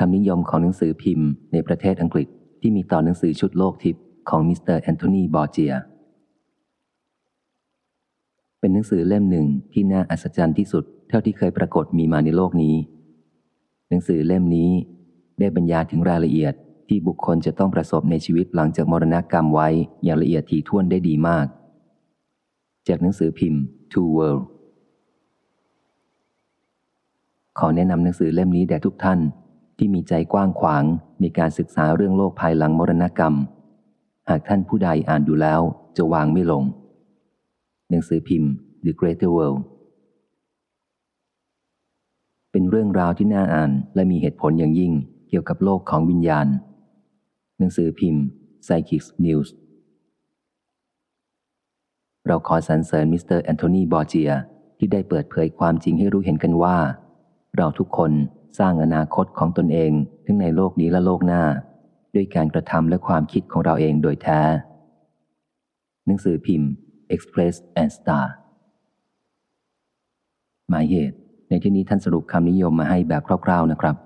คำนิยมของหนังสือพิมพ์ในประเทศอังกฤษที่มีต่อหนังสือชุดโลกทิพย์ของมิสเตอร์แอนโทนีบอร์เจีย เป็นหนังสือเล่มหนึ่งที่น่าอัศจรรย์ที่สุดเท่าที่เคยปรากฏมีมาในโลกนี้ หนังสือเล่มนี้ได้บรรยายถึงรายละเอียดที่บุคคลจะต้องประสบในชีวิตหลังจากมรณกรรมไว้อย่างละเอียดถี่ถ้วนได้ดีมาก จากหนังสือพิมพ์ Two Worlds ขอแนะนำหนังสือเล่มนี้แด่ทุกท่าน ที่มีใจกว้างขวางในการศึกษาเรื่องโลกภายหลังมรณกรรม หากท่านผู้ใดอ่านดูแล้วจะวางไม่ลง หนังสือพิมพ์ The Greater World เป็นเรื่องราวที่น่าอ่านและมีเหตุผลอย่างยิ่งเกี่ยวกับโลกของวิญญาณ หนังสือพิมพ์ Psychic News เราขอสรรเสริญมิสเตอร์แอนโทนีบอร์เจียที่ได้เปิดเผยความจริงให้รู้เห็นกันว่า เราทุกคน สร้างอนาคตของตนเองทั้งในโลกนี้และโลกหน้า ด้วยการกระทำและความคิดของเราเองโดยแท้ หนังสือพิมพ์ Express and Star หมายเหตุ ในที่นี้ท่านสรุปคำนิยมมาให้แบบคร่าวๆนะครับ